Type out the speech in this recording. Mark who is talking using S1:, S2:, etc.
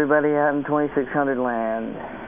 S1: everybody out in 2600 land.